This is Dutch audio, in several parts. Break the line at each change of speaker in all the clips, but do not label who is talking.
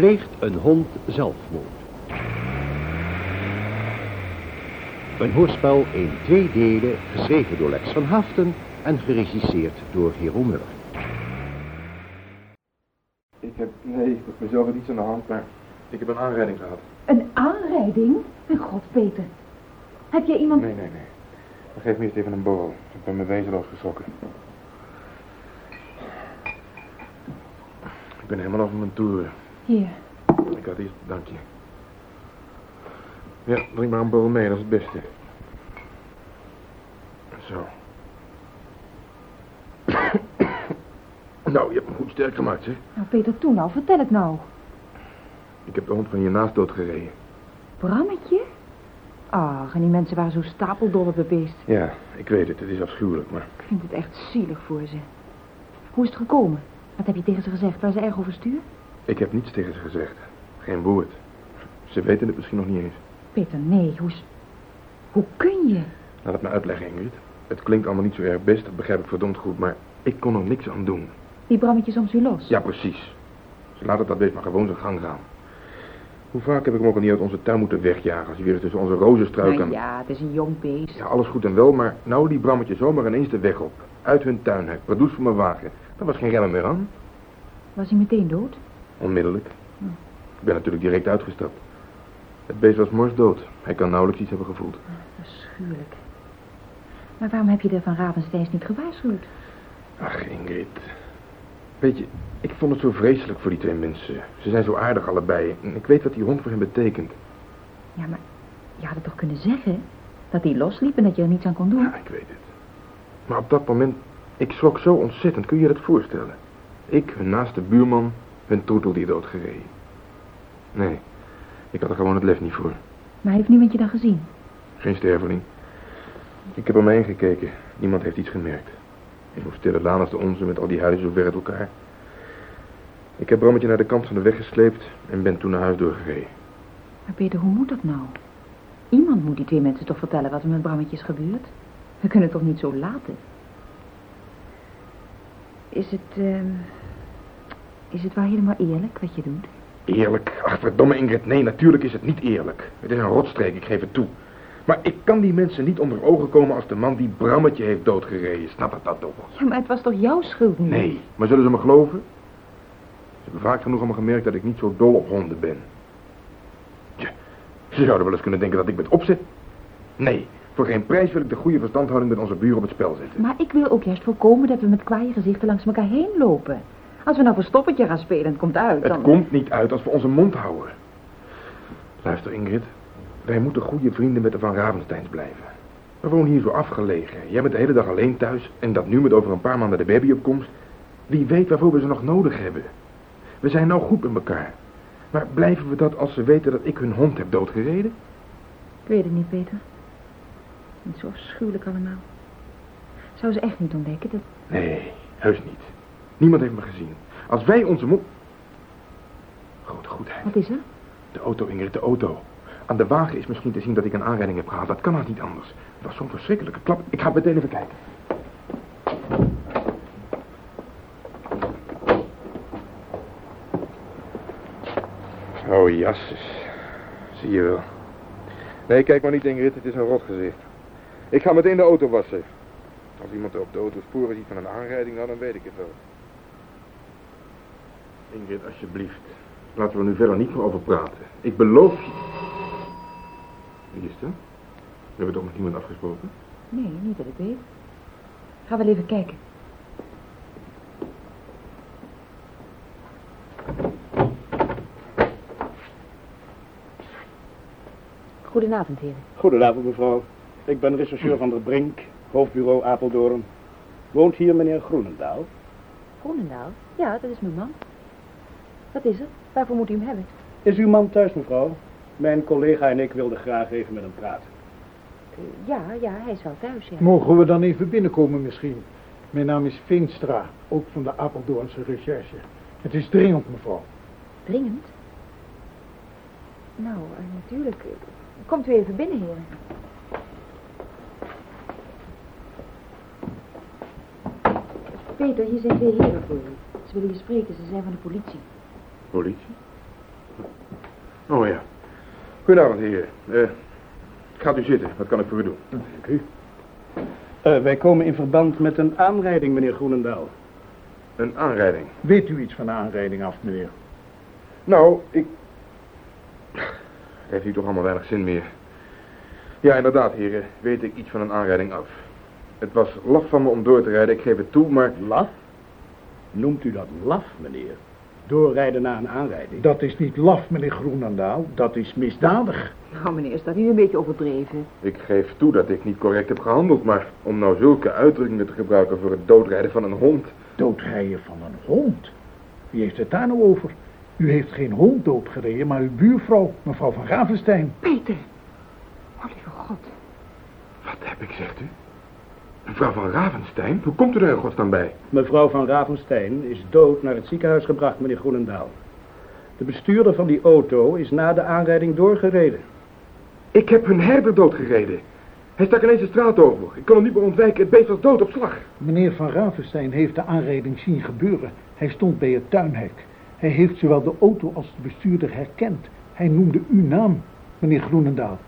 pleegt een hond zelfmoord. Een hoorspel in twee delen, geschreven door Lex van Haften en geregisseerd door Hero Muller.
Ik heb, nee, ik heb mezelf iets aan de hand, maar ik heb een aanrijding gehad.
Een aanrijding? Mijn god, Peter. Heb jij iemand...
Nee, nee, nee. Dan geef me eerst even een borrel. Ik ben me wezenloos geschrokken. Ik ben helemaal over mijn toeren.
Hier.
Ik had eerst, dank je. Ja, drink maar een borrel mee, dat is het beste. Zo. nou, je hebt me goed sterk gemaakt, zeg.
Nou, Peter, toen al. Vertel het nou.
Ik heb de hond van je naast doodgereden.
Brammetje? Ach, en die mensen waren zo stapeldol op het beest.
Ja, ik weet het, het is afschuwelijk, maar...
Ik vind het echt zielig voor ze. Hoe is het gekomen? Wat heb je tegen ze gezegd? Waar ze erg over stuur?
Ik heb niets tegen ze gezegd. Geen woord. Ze weten het misschien nog niet eens.
Peter, nee. Hoe, hoe kun je?
Laat het me uitleggen, Ingrid. Het klinkt allemaal niet zo erg best, dat begrijp ik verdomd goed, maar ik kon er niks aan doen.
Die Brammetje soms u los?
Ja, precies. Ze laten dat beest maar gewoon zijn gang gaan. Hoe vaak heb ik hem ook al niet uit onze tuin moeten wegjagen als hij weer tussen onze rozenstruiken...
Nou ja, het is een jong beest.
Ja, alles goed en wel, maar nou die brammetje zomaar ineens de weg op. Uit hun tuinhek, produce voor mijn wagen. Daar was geen remmen meer aan.
Was hij meteen dood?
Onmiddellijk. Ik ben natuurlijk direct uitgestapt. Het beest was morsdood. Hij kan nauwelijks iets hebben gevoeld.
Afschuwelijk. Maar waarom heb je de Van Ravensteins niet gewaarschuwd?
Ach, Ingrid. Weet je, ik vond het zo vreselijk voor die twee mensen. Ze zijn zo aardig allebei. En ik weet wat die hond voor hen betekent.
Ja, maar je had het toch kunnen zeggen? Dat hij losliep en dat je er niets aan kon doen?
Ja, ik weet het. Maar op dat moment, ik schrok zo ontzettend. Kun je je dat voorstellen? Ik, hun naaste buurman, hun troetel die doodgereden. Nee, ik had er gewoon het lef niet voor.
Maar heeft niemand je dan gezien?
Geen sterveling. Ik heb om me heen gekeken. Niemand heeft iets gemerkt. In hoe stille laan als de onze met al die huizen zo ver uit elkaar. Ik heb Brammetje naar de kant van de weg gesleept en ben toen naar huis doorgereden.
Maar Peter, hoe moet dat nou? Iemand moet die twee mensen toch vertellen wat er met Brammetje is gebeurd? We kunnen het toch niet zo laten? Is het, ehm, is het wel helemaal eerlijk wat je doet?
Eerlijk? Ach, verdomme Ingrid. Nee, natuurlijk is het niet eerlijk. Het is een rotstreek, ik geef het toe. Maar ik kan die mensen niet onder ogen komen als de man die Brammetje heeft doodgereden. Snap het dat toch?
Ja, maar het was toch jouw schuld nu?
Nee, maar zullen ze me geloven? Ze hebben vaak genoeg allemaal gemerkt dat ik niet zo dol op honden ben. Tja, ze zouden wel eens kunnen denken dat ik met opzet... Nee, voor geen prijs wil ik de goede verstandhouding met onze buren op het spel zetten.
Maar ik wil ook juist voorkomen dat we met kwaaie gezichten langs elkaar heen lopen. Als we nou verstoppertje gaan spelen en het komt uit, dan...
Het komt niet uit als we onze mond houden. Luister, Ingrid. Wij moeten goede vrienden met de Van Ravensteins blijven. We wonen hier zo afgelegen. Jij bent de hele dag alleen thuis en dat nu met over een paar maanden de babyopkomst. Wie weet waarvoor we ze nog nodig hebben. We zijn nou goed met elkaar. Maar blijven we dat als ze weten dat ik hun hond heb doodgereden?
Ik weet het niet, Peter. Het is zo afschuwelijk allemaal. Zou ze echt niet ontdekken dat...
Nee, heus niet. Niemand heeft me gezien. Als wij onze mond... Grote goedheid.
Wat is er?
De auto, Ingrid, de auto. Aan de wagen is misschien te zien dat ik een aanrijding heb gehad. Dat kan haast niet anders. Het was zo'n verschrikkelijke klap. Ik ga meteen even kijken. Oh, jasses. Zie je wel. Nee, kijk maar niet, Ingrid. Het is een rotgezicht. Ik ga meteen de auto wassen. Als iemand er op de auto sporen ziet van een aanrijding, nou, dan weet ik het wel. Ingrid, alsjeblieft. Laten we er nu verder niet meer over praten. Ik beloof je... Wie is dat? We hebben toch met niemand afgesproken?
Nee, niet dat ik weet. Ga wel even kijken. Goedenavond, heren.
Goedenavond, mevrouw. Ik ben rechercheur van der Brink, hoofdbureau Apeldoorn. Woont hier meneer Groenendaal?
Groenendaal? Ja, dat is mijn man. Wat is er? Waarvoor moet u hem hebben?
Is uw man thuis, mevrouw? Mijn collega en ik wilden graag even met hem praten.
Eh, ja, ja, hij is wel thuis, ja.
Mogen we dan even binnenkomen misschien? Mijn naam is Veenstra, ook van de Apeldoornse recherche. Het is dringend, mevrouw.
Dringend? Nou, eh, natuurlijk. Komt u even binnen, heren. Peter, hier zijn twee heren voor u. Ze willen je spreken, ze zijn van de politie.
Politie? Oh ja. Goedenavond, heren. Eh, gaat u zitten. Wat kan ik voor u doen?
Dank u. Eh, wij komen in verband met een aanrijding, meneer Groenendaal.
Een aanrijding.
Weet u iets van de aanrijding af, meneer?
Nou, ik... Heeft u toch allemaal weinig zin meer? Ja, inderdaad, heren. Weet ik iets van een aanrijding af. Het was laf van me om door te rijden, ik geef het toe, maar...
Laf? Noemt u dat laf, meneer? Doorrijden na een aanrijding?
Dat is niet laf, meneer Groenendaal. Dat is misdadig.
Nou, meneer, is dat niet een beetje overdreven?
Ik geef toe dat ik niet correct heb gehandeld, maar om nou zulke uitdrukkingen te gebruiken voor het doodrijden van een hond...
Doodrijden van een hond? Wie heeft het daar nou over? U heeft geen hond doodgereden, maar uw buurvrouw, mevrouw van Ravenstein.
Peter! Oh, lieve god.
Wat heb ik, zegt u? Mevrouw van Ravenstein? Hoe komt u er in godsnaam bij?
Mevrouw van Ravenstein is dood naar het ziekenhuis gebracht, meneer Groenendaal. De bestuurder van die auto is na de aanrijding doorgereden.
Ik heb hun herder doodgereden. Hij stak ineens de straat over. Ik kon hem niet meer ontwijken. Het beest was dood op slag.
Meneer van Ravenstein heeft de aanrijding zien gebeuren. Hij stond bij het tuinhek. Hij heeft zowel de auto als de bestuurder herkend. Hij noemde uw naam, meneer Groenendaal.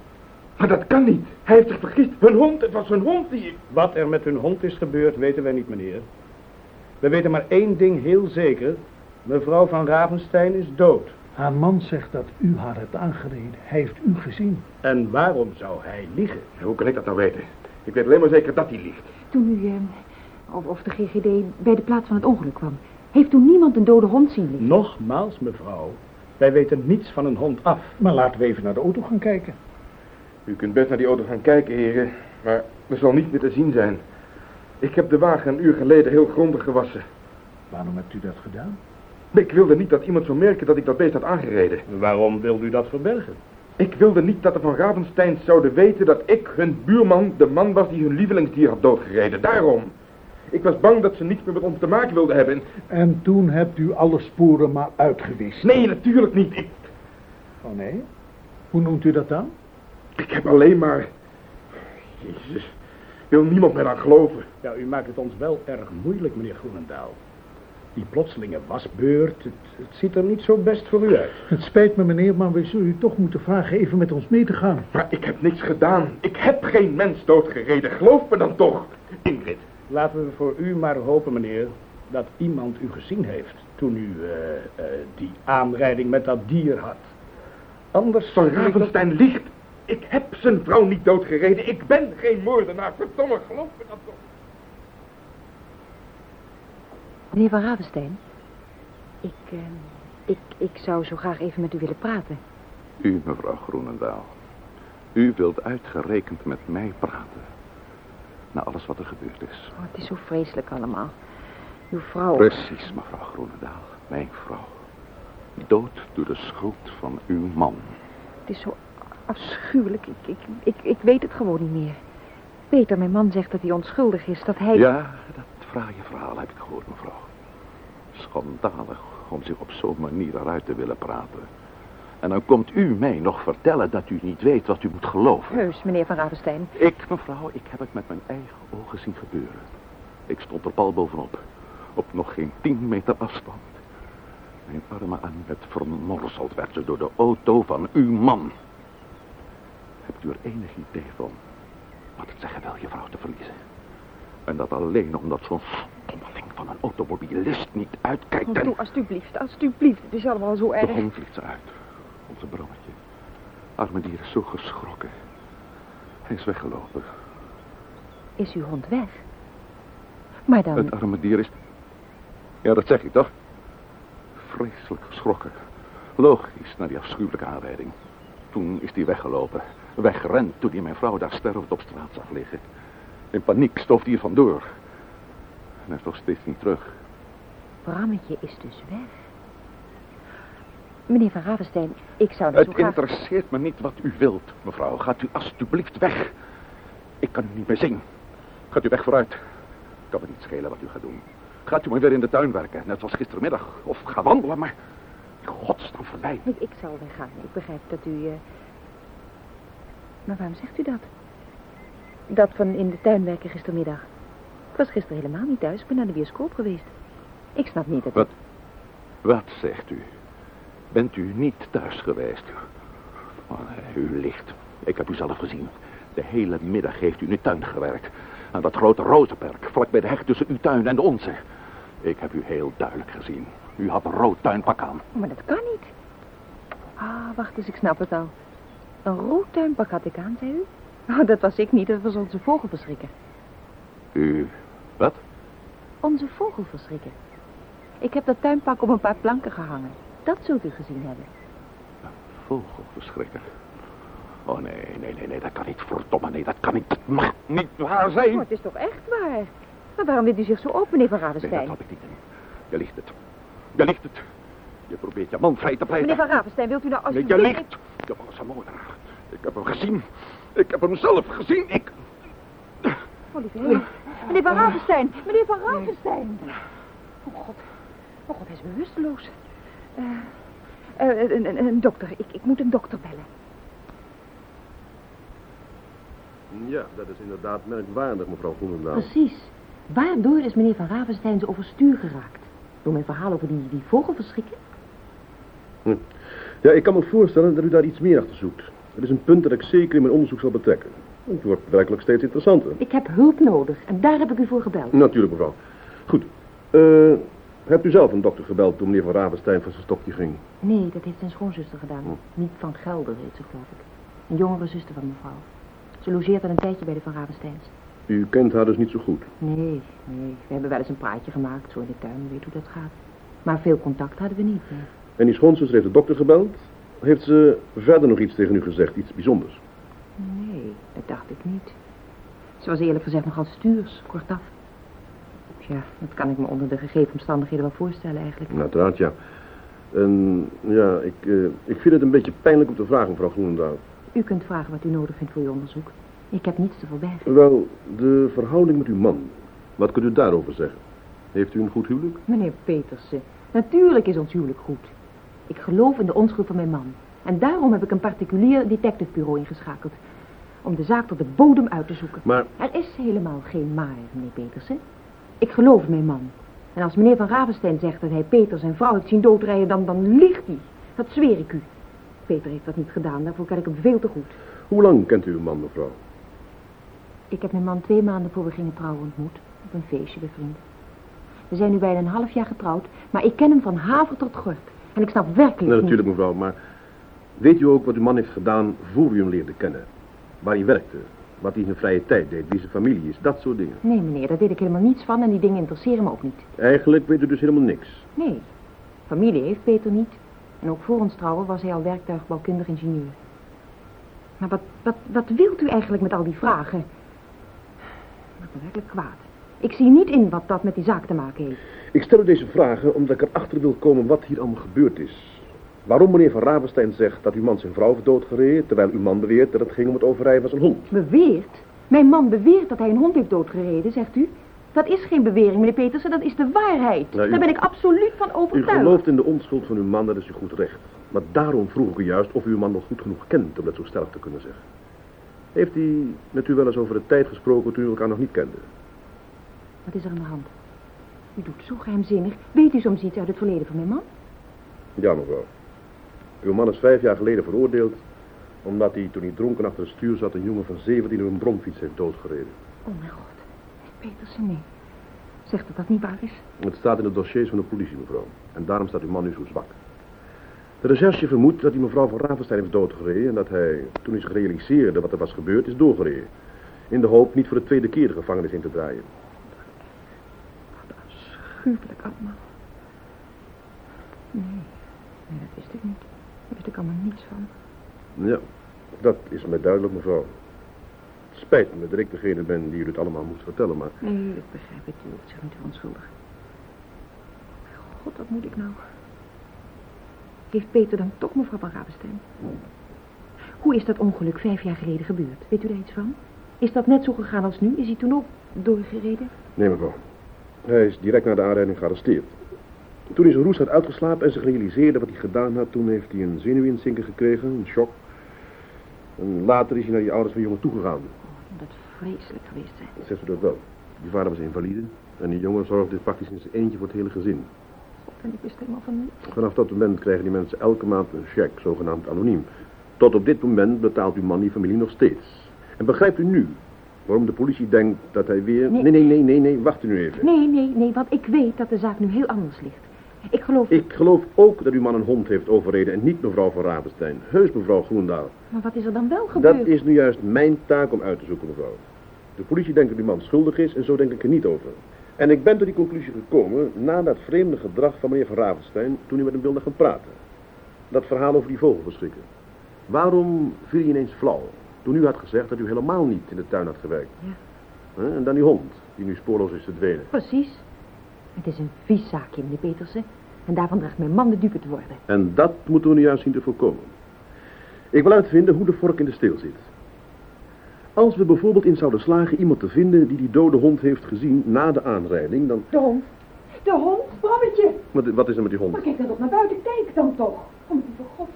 Maar dat kan niet. Hij heeft zich vergist. Hun hond, het was hun hond die...
Wat er met hun hond is gebeurd, weten wij niet, meneer. We weten maar één ding heel zeker. Mevrouw van Ravenstein is dood.
Haar man zegt dat u haar hebt aangereden. Hij heeft u gezien.
En waarom zou hij liegen?
Hoe kan ik dat nou weten? Ik weet alleen maar zeker dat hij liegt.
Toen u, eh, of, of de GGD bij de plaats van het ongeluk kwam, heeft toen niemand een dode hond zien liggen?
Nogmaals, mevrouw. Wij weten niets van een hond af.
Maar laten we even naar de auto gaan kijken.
U kunt best naar die auto gaan kijken, heren. Maar er zal niet meer te zien zijn. Ik heb de wagen een uur geleden heel grondig gewassen.
Waarom hebt u dat gedaan?
Ik wilde niet dat iemand zou merken dat ik dat beest had aangereden.
Waarom wilde u dat verbergen?
Ik wilde niet dat de Van Ravensteins zouden weten dat ik, hun buurman, de man was die hun lievelingsdier had doodgereden. Daarom. Ik was bang dat ze niets meer met ons te maken wilden hebben.
En toen hebt u alle sporen maar uitgewist.
Nee, natuurlijk niet. Ik,
Oh nee? Hoe noemt u dat dan?
Ik heb alleen maar... Jezus, wil niemand meer aan geloven.
Ja, u maakt het ons wel erg moeilijk, meneer Groenendaal. Die plotselinge wasbeurt, het, het ziet er niet zo best voor u uit.
Het spijt me meneer, maar we zullen u toch moeten vragen even met ons mee te gaan.
Maar ik heb niks gedaan. Ik heb geen mens doodgereden. Geloof me dan toch. Ingrid.
Laten we voor u maar hopen, meneer, dat iemand u gezien heeft toen u eh, eh, die aanrijding met dat dier had. Anders
Van Ravenstein liegt. Ik heb zijn vrouw niet doodgereden. Ik ben geen moordenaar. Verdomme, geloof me dan toch.
Meneer Van Ravenstein, ik, eh, ik, ik zou zo graag even met u willen praten.
U, mevrouw Groenendaal. U wilt uitgerekend met mij praten. Na alles wat er gebeurd is.
Oh, het is zo vreselijk allemaal. Uw vrouw...
Precies, mevrouw Groenendaal. Mijn vrouw. Dood door de schuld van uw man.
Het is zo afschuwelijk. Ik, ik, ik, ik weet het gewoon niet meer. Peter, mijn man, zegt dat hij onschuldig is. Dat hij...
Ja, dat fraaie verhaal heb ik gehoord, mevrouw. Schandalig om zich op zo'n manier eruit te willen praten. En dan komt u mij nog vertellen dat u niet weet wat u moet geloven.
Heus, meneer Van Ravenstein.
Ik, mevrouw, ik heb het met mijn eigen ogen zien gebeuren. Ik stond er pal bovenop. Op nog geen tien meter afstand. Mijn arme Annette vermorzeld werd ze door de auto van uw man. Hebt u er enig idee van wat het zeggen wil je vrouw te verliezen? En dat alleen omdat zo'n stommeling van een automobilist niet uitkijkt
Oh,
en...
doe, alstublieft, alstublieft. Het is allemaal zo
De
erg.
hond vliegt ze uit. Onze brommetje. Arme dier is zo geschrokken. Hij is weggelopen.
Is uw hond weg? Maar dan...
Het arme dier is... Ja, dat zeg ik toch? Vreselijk geschrokken. Logisch, na die afschuwelijke aanrijding. Toen is hij weggelopen. Weggerend toen hij mijn vrouw daar stervend op straat zag liggen. In paniek stoof hij hier vandoor. En hij is nog steeds niet terug.
Brammetje is dus weg. Meneer Van Ravenstein, ik zou zo
Het interesseert me niet wat u wilt, mevrouw. Gaat u alstublieft weg. Ik kan u niet meer zien. Gaat u weg vooruit. Kan me niet schelen wat u gaat doen. Gaat u maar weer in de tuin werken, net zoals gistermiddag. Of ga wandelen, maar... in Godsnaam voorbij.
Ik, ik zal weggaan. Ik begrijp dat u... eh, Maar waarom zegt u dat? Dat van in de tuin werken gistermiddag. Ik was gisteren helemaal niet thuis. Ik ben naar de bioscoop geweest. Ik snap niet dat...
Wat? Wat zegt u? bent u niet thuis geweest. Oh, nee, u ligt. Ik heb u zelf gezien. De hele middag heeft u in uw tuin gewerkt. Aan dat grote rozenperk, vlak bij de heg tussen uw tuin en de onze. Ik heb u heel duidelijk gezien. U had een rood tuinpak aan.
Maar dat kan niet. Ah, wacht eens, ik snap het al. Een rood tuinpak had ik aan, zei u? Oh, dat was ik niet, dat was onze vogelverschrikker.
U... wat?
Onze vogelverschrikker. Ik heb dat tuinpak op een paar planken gehangen. Dat zult u gezien hebben.
Vogelverschrikker. Oh, nee, nee, nee, nee, dat kan niet. Verdomme, nee, dat kan niet. Dat mag niet waar zijn.
Oh, het is toch echt waar? Maar waarom wint u zich zo op, meneer Van
Nee,
Ravenstein?
dat had ik niet. Je ligt het. Je ligt het. Je probeert je man vrij te pleiten.
Meneer Van Ravenstein, wilt u nou
Nee,
alsjeblieft...
je ligt. Man is een moordenaar. Ik heb hem gezien. Ik heb hem zelf gezien. Ik...
Oh, hemel. Meneer Van Ravenstein, meneer Van Ravenstein. Oh, God. Oh, God, hij is bewusteloos. Eh, eh, een, een, een dokter, ik, ik moet een dokter bellen.
Ja, dat is inderdaad merkwaardig, mevrouw Groenendaal.
Precies. Waardoor is meneer Van Ravenstein zo overstuur geraakt? Door mijn verhaal over die, die vogelverschrikken?
Ja, ik kan me voorstellen dat u daar iets meer achter zoekt. Het is een punt dat ik zeker in mijn onderzoek zal betrekken. Het wordt werkelijk steeds interessanter.
Ik heb hulp nodig en daar heb ik u voor gebeld.
Natuurlijk, mevrouw. Goed. Eh, hebt u zelf een dokter gebeld toen meneer Van Ravenstein van zijn stokje ging?
Nee, dat heeft zijn schoonzuster gedaan.
Hm.
Niet van Gelder heet ze, geloof ik. Een jongere zuster van mevrouw. Ze logeert al een tijdje bij de Van Ravensteins.
U kent haar dus niet zo goed.
Nee, nee. We hebben wel eens een praatje gemaakt, zo in de tuin, weet hoe dat gaat. Maar veel contact hadden we niet. nee.
En die schoonzuster heeft de dokter gebeld. Heeft ze verder nog iets tegen u gezegd, iets bijzonders?
Nee, dat dacht ik niet. Ze was eerlijk gezegd nogal stuurs, kortaf. Ja, dat kan ik me onder de gegeven omstandigheden wel voorstellen eigenlijk.
Uiteraard, ja. En ja, ik, eh, ik vind het een beetje pijnlijk om te vragen, mevrouw Groenendaal.
U kunt vragen wat u nodig vindt voor uw onderzoek. Ik heb niets te verbergen.
Wel, de verhouding met uw man. Wat kunt u daarover zeggen? Heeft u een goed huwelijk?
Meneer Petersen, natuurlijk is ons huwelijk goed. Ik geloof in de onschuld van mijn man. En daarom heb ik een particulier detectivebureau ingeschakeld. Om de zaak tot de bodem uit te zoeken.
Maar
Er is helemaal geen maar, meneer Petersen. Ik geloof in mijn man. En als meneer Van Ravenstein zegt dat hij Peter zijn vrouw heeft zien doodrijden, dan, dan liegt hij. Dat zweer ik u. Peter heeft dat niet gedaan, daarvoor ken ik hem veel te goed.
hoe lang kent u uw man, mevrouw?
Ik heb mijn man twee maanden voor we gingen trouwen ontmoet. Op een feestje bij vrienden. We zijn nu bijna een half jaar getrouwd, maar ik ken hem van haver tot gort. En ik snap werkelijk
Nee,
niet...
natuurlijk, mevrouw, maar weet u ook wat uw man heeft gedaan voor u hem leerde kennen? Waar hij werkte, wat hij in zijn vrije tijd deed, wie zijn familie is, dat soort dingen.
Nee, meneer, daar weet ik helemaal niets van en die dingen interesseren me ook niet.
Eigenlijk weet u dus helemaal niks.
Nee, familie heeft Peter niet. En ook voor ons trouwen was hij al werktuigbouwkundig ingenieur. Maar wat, wat, wat wilt u eigenlijk met al die vragen? Ik ben werkelijk kwaad. Ik zie niet in wat dat met die zaak te maken heeft.
Ik stel u deze vragen omdat ik erachter wil komen wat hier allemaal gebeurd is. Waarom meneer Van Ravenstein zegt dat uw man zijn vrouw heeft doodgereden, terwijl uw man beweert dat het ging om het overrijden van zijn hond.
Beweert? Mijn man beweert dat hij een hond heeft doodgereden, zegt u? Dat is geen bewering, meneer Petersen, dat is de waarheid.
Nou, u-
Daar ben ik absoluut van
U
overtuigd.
gelooft in de onschuld van uw man, dat is u goed recht. Maar daarom vroeg ik u juist of u uw man nog goed genoeg kent om dat zo stellig te kunnen zeggen. Heeft hij met u wel eens over de tijd gesproken toen u elkaar nog niet kende?
Wat is er aan de hand? U doet zo geheimzinnig. Weet u soms iets uit het verleden van mijn man?
Ja, mevrouw. Uw man is vijf jaar geleden veroordeeld... omdat hij, toen hij dronken achter het stuur zat... een jongen van 17 op een bromfiets heeft doodgereden.
Oh mijn god. Petersen, nee. Zegt dat dat niet waar is?
Het staat in de dossiers van de politie, mevrouw. En daarom staat uw man nu zo zwak. De recherche vermoedt dat hij mevrouw van Ravenstein heeft doodgereden... en dat hij, toen hij zich realiseerde wat er was gebeurd, is doorgereden. In de hoop niet voor de tweede keer de gevangenis in te draaien.
Gruwelijk allemaal. Nee, nee, dat wist ik niet. Daar wist ik allemaal niets van.
Ja, dat is mij duidelijk, mevrouw. Het spijt me dat ik degene ben die u het allemaal moest vertellen, maar...
Nee, ik begrijp het. U hoeft zich niet verontschuldigen. God, wat moet ik nou? Heeft Peter dan toch mevrouw van Ravenstein? Hoe is dat ongeluk vijf jaar geleden gebeurd? Weet u daar iets van? Is dat net zo gegaan als nu? Is hij toen ook doorgereden?
Nee, mevrouw. Hij is direct na de aanrijding gearresteerd. Toen hij zijn roes had uitgeslapen en zich realiseerde wat hij gedaan had... toen heeft hij een zenuwinzinker gekregen, een shock. En later is hij naar die ouders van jongen toegegaan.
Oh, dat vreselijk geweest zijn.
Zegt u dat wel? Die vader was invalide en die jongen zorgde praktisch in zijn eentje voor het hele gezin.
En ik wist helemaal van niet.
Vanaf dat moment krijgen die mensen elke maand een cheque, zogenaamd anoniem. Tot op dit moment betaalt uw man die familie nog steeds. En begrijpt u nu waarom de politie denkt dat hij weer...
Nee.
nee, nee, nee, nee, nee wacht u nu even.
Nee, nee, nee, want ik weet dat de zaak nu heel anders ligt. Ik geloof...
Ik geloof ook dat uw man een hond heeft overreden en niet mevrouw van Ravenstein. Heus mevrouw Groendaal.
Maar wat is er dan wel gebeurd?
Dat is nu juist mijn taak om uit te zoeken, mevrouw. De politie denkt dat uw man schuldig is en zo denk ik er niet over. En ik ben tot die conclusie gekomen na dat vreemde gedrag van meneer van Ravenstein toen u met hem wilde gaan praten. Dat verhaal over die vogelverschrikken. Waarom viel hij ineens flauw toen u had gezegd dat u helemaal niet in de tuin had gewerkt?
Ja.
En dan die hond, die nu spoorloos is verdwenen.
Precies. Het is een vies zaakje, meneer Petersen. En daarvan draagt mijn man de dupe te worden.
En dat moeten we nu juist zien te voorkomen. Ik wil uitvinden hoe de vork in de steel zit. Als we bijvoorbeeld in zouden slagen iemand te vinden die die dode hond heeft gezien na de aanrijding, dan...
De hond. De hond, Brammetje.
Wat, wat is er met die hond?
Maar kijk dan toch naar buiten, kijk dan toch. Oh, lieve god.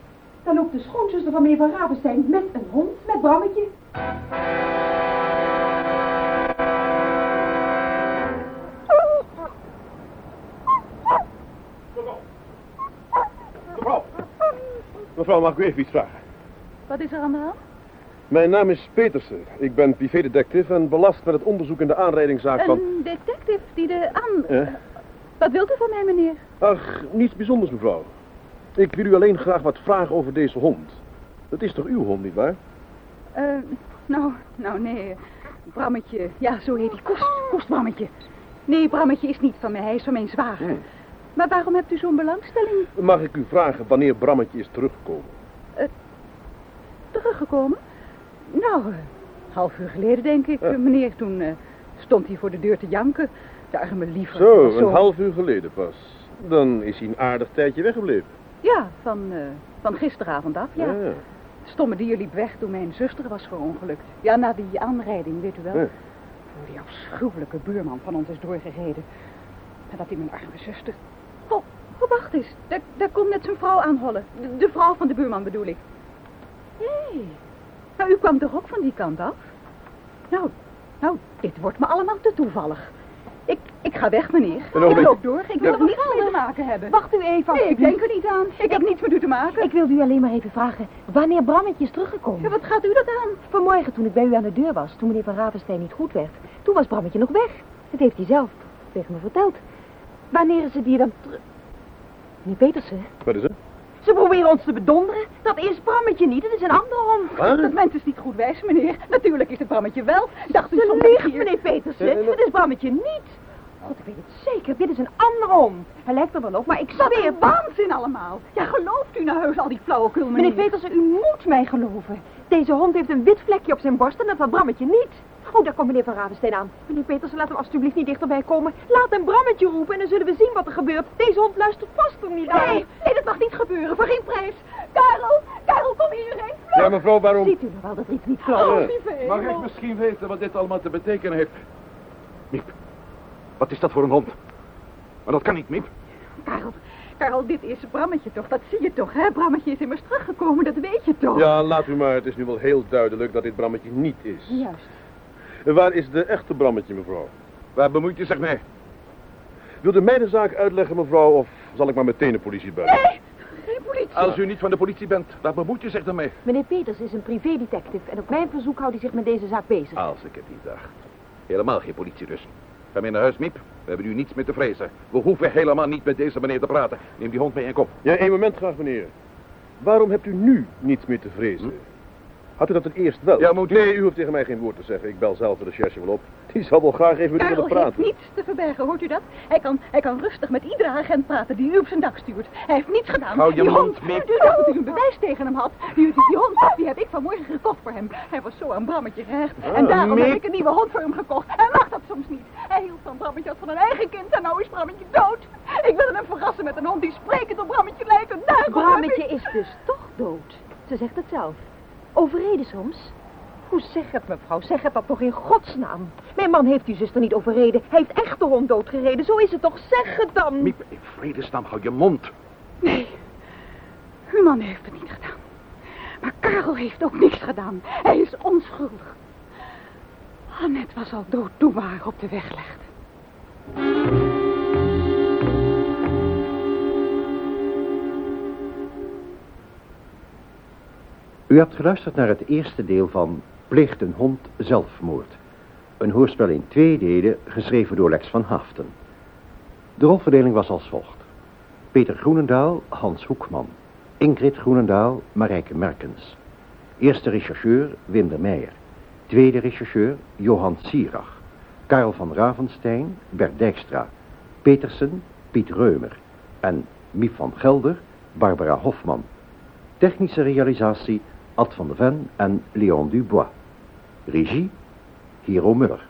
Daar loopt de schoonzuster van meneer Van Ravenstein met een hond, met Brammetje.
Mevrouw! Mevrouw, mag ik u even iets vragen?
Wat is er aan de hand?
Mijn naam is Petersen. Ik ben privédetective en belast met het onderzoek in de aanrijdingszaak van...
Een detective die de aan...
Eh?
Wat wilt u van mij, meneer?
Ach, niets bijzonders, mevrouw. Ik wil u alleen graag wat vragen over deze hond. Het is toch uw hond, nietwaar?
Eh, nou, nou nee. Brammetje, ja, zo heet hij. Kost, kost Brammetje. Nee, Brammetje is niet van mij, hij is van mijn zwager.
Hmm.
Maar waarom hebt u zo'n belangstelling
Mag ik u vragen wanneer Brammetje is teruggekomen?
teruggekomen? Nou, eh, half uur geleden denk ik, eh, meneer. Toen eh, stond hij voor de deur te janken. De arme lieve.
Zo,
was
een half uur geleden pas. Dan is hij een aardig tijdje weggebleven.
Ja, van, eh, van gisteravond af, ja. stomme dier liep weg toen mijn zuster was verongelukt. Ja, na die aanrijding, weet u wel.
Ja.
Die afschuwelijke buurman van ons is doorgereden. En dat hij mijn arme zuster... Oh, oh wacht eens. Daar, daar komt net zijn vrouw aanhollen. De, de vrouw van de buurman bedoel ik. Hé, nou u kwam toch ook van die kant af? Nou, nou, dit wordt me allemaal te toevallig. Ik, ga weg, meneer. Ik loop door. Ik wil
Ja.
er niets mee te maken hebben.
Wacht u even,
Nee, ik denk er niet aan. Ik heb niets met u te maken.
Ik wilde u alleen maar even vragen wanneer Brammetje is teruggekomen.
Ja, wat gaat u dat aan?
Vanmorgen toen ik bij u aan de deur was, toen meneer Van Ravenstein niet goed werd. Toen was Brammetje nog weg. Dat heeft hij zelf tegen me verteld. Wanneer is het die dan terug... Meneer Petersen,
Wat is het?
ze proberen ons te bedonderen. Dat is Brammetje niet, het is een andere hond.
Waar?
Dat mens is niet goed wijs, meneer. Natuurlijk is het Brammetje wel. Dacht u soms dat hier-
meneer Petersen. Het is Brammetje niet. God, ik weet het zeker. Dit is een andere hond. Hij lijkt er wel op, maar ik
Wat
zweer...
een waanzin allemaal. Ja, gelooft u nou heus al die flauwekul, meneer?
Meneer Petersen, u moet mij geloven. Deze hond heeft een wit vlekje op zijn borst en dat had Brammetje niet. Oh, daar komt meneer Van Ravenstein aan. Meneer Petersen, laat hem alstublieft niet dichterbij komen. Laat een Brammetje roepen en dan zullen we zien wat er gebeurt. Deze hond luistert vast er niet aan.
Nee, nee, dat mag niet gebeuren. Voor geen prijs. Karel, Karel, kom hierheen. Vlug.
Ja, mevrouw, waarom...
Ziet u nog wel dat er iets niet klopt?
Oh,
Mag ik misschien weten wat dit allemaal te betekenen heeft? Miep, wat is dat voor een hond? Maar dat kan niet, Miep.
Karel, Karel, dit is Brammetje toch? Dat zie je toch, hè? Brammetje is immers teruggekomen, dat weet je toch?
Ja, laat u maar. Het is nu wel heel duidelijk dat dit Brammetje niet is.
Juist.
En Waar is de echte Brammetje, mevrouw?
Waar bemoeit je zich mee?
Wilt u mij de zaak uitleggen, mevrouw, of zal ik maar meteen de politie bellen?
Nee, geen politie.
Als u niet van de politie bent, waar bemoeit je zich dan mee?
Meneer Peters is een privédetective en op mijn verzoek houdt hij zich met deze zaak bezig.
Als ik het niet dacht. Helemaal geen politie dus. Ga mee naar huis, Miep. We hebben nu niets meer te vrezen. We hoeven helemaal niet met deze meneer te praten. Neem die hond mee en kom.
Ja, één moment graag, meneer. Waarom hebt u nu niets meer te vrezen? Had u dat het eerst wel?
Ja, moet u-
Nee, u hoeft tegen mij geen woord te zeggen. Ik bel zelf de recherche wel op. Die zal wel graag even met u willen
heeft
praten.
niets te verbergen, hoort u dat? Hij kan, hij kan rustig met iedere agent praten die u op zijn dak stuurt. Hij heeft niets gedaan.
Hou je
die
mond,
hond,
Miep.
U dacht dat u een bewijs tegen hem had. Die, die, die hond, die heb ik vanmorgen gekocht voor hem. Hij was zo aan Brammetje gehecht. en
Ah,
daarom
Miep.
heb ik een nieuwe hond voor hem gekocht. Hij dat soms niet. Hij hield van Brammetje als van een eigen kind en nou is Brammetje dood. Ik wilde hem verrassen met een hond die sprekend op Brammetje lijkt en daarom...
Brammetje
ik-
is dus toch dood. Ze zegt het zelf. Overreden soms. Hoe zeg het, mevrouw? Zeg het dat toch in godsnaam? Mijn man heeft uw zuster niet overreden. Hij heeft echt de hond doodgereden. Zo is het toch? Zeg het dan.
Miep, in vredesnaam, hou je mond.
Nee, uw man heeft het niet gedaan. Maar Karel heeft ook niks gedaan. Hij is onschuldig. Annette was al dood op de weg legden.
U hebt geluisterd naar het eerste deel van Pleegt een hond zelfmoord. Een hoorspel in twee delen, geschreven door Lex van Haften. De rolverdeling was als volgt. Peter Groenendaal, Hans Hoekman. Ingrid Groenendaal, Marijke Merkens. Eerste rechercheur Wim de Meijer. Tweede rechercheur, Johan Sierach. Karel van Ravenstein, Bert Dijkstra. Petersen, Piet Reumer. En Miep van Gelder, Barbara Hofman. Technische realisatie, Ad van de Ven en Leon Dubois. Regie, Hero Muller.